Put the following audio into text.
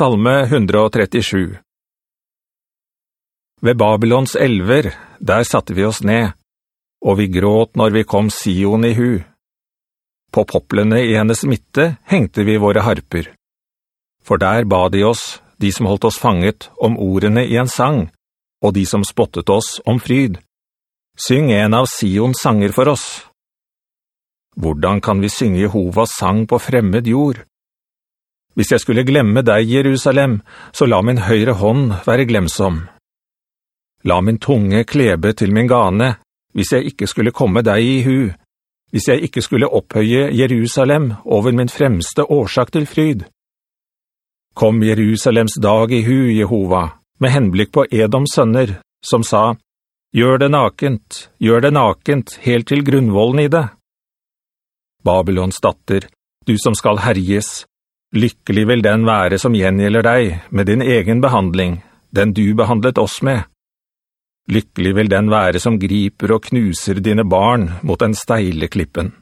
Salme 137 Ved Babylons elver, der satte vi oss ned, og vi gråt når vi kom Sion i hu. På poplene i hennes midte hengte vi våre harper. For der ba de oss, de som holdt oss fanget, om ordene i en sang, og de som spottet oss om fryd. Syng en av Sions sanger for oss. Hvordan kan vi synge Jehovas sang på fremmed jord? Hvis jeg skulle glemme deg, Jerusalem, så la min høyre hånd være glemsom. La min tunge klebe til min gane, hvis jeg ikke skulle komme deg i hu, hvis jeg ikke skulle opphøye Jerusalem over min fremste årsak til fryd. Kom Jerusalems dag i hu, Jehova, med henblikk på Edoms sønner, som sa, «Gjør det nakent, gjør det nakent, helt til grunnvollen i det.» Babylons datter, du som skal herjes, lykkelig vil den være som gjengjelder deg med din egen behandling, den du behandlet oss med. Lykkelig vil den være som griper og knuser dine barn mot den steile klippen.